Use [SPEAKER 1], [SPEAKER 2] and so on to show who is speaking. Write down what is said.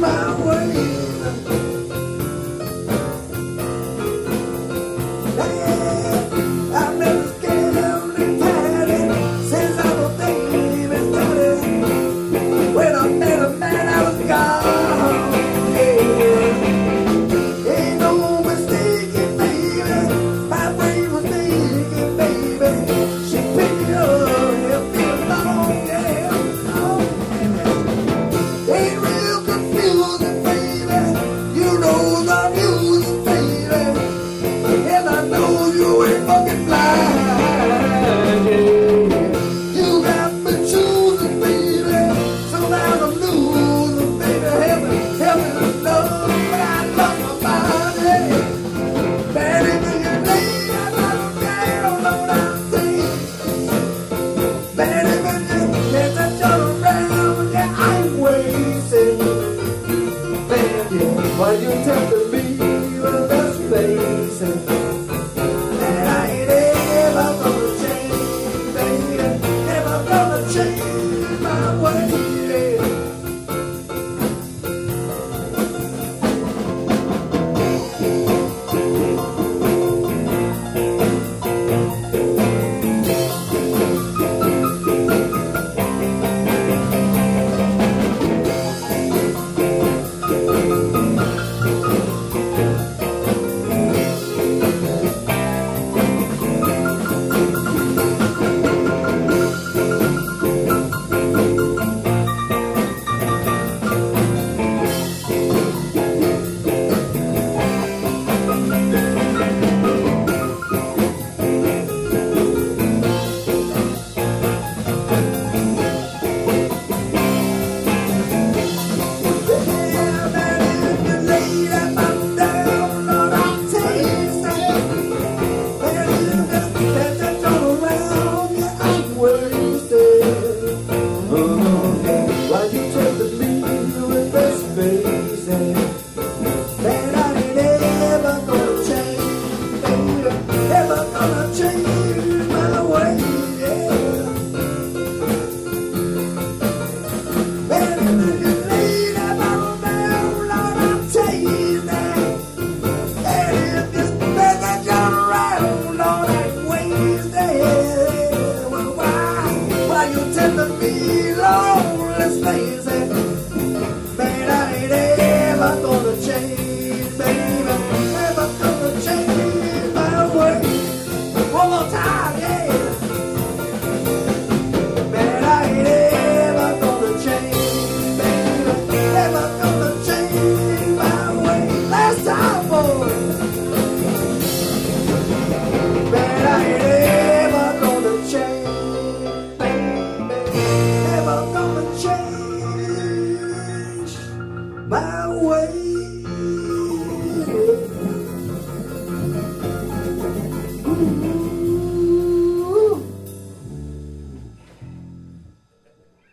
[SPEAKER 1] my way. You tempted me with those faces? And I ain't ever gonna change, baby. Never gonna change. be lonely, lazy. away.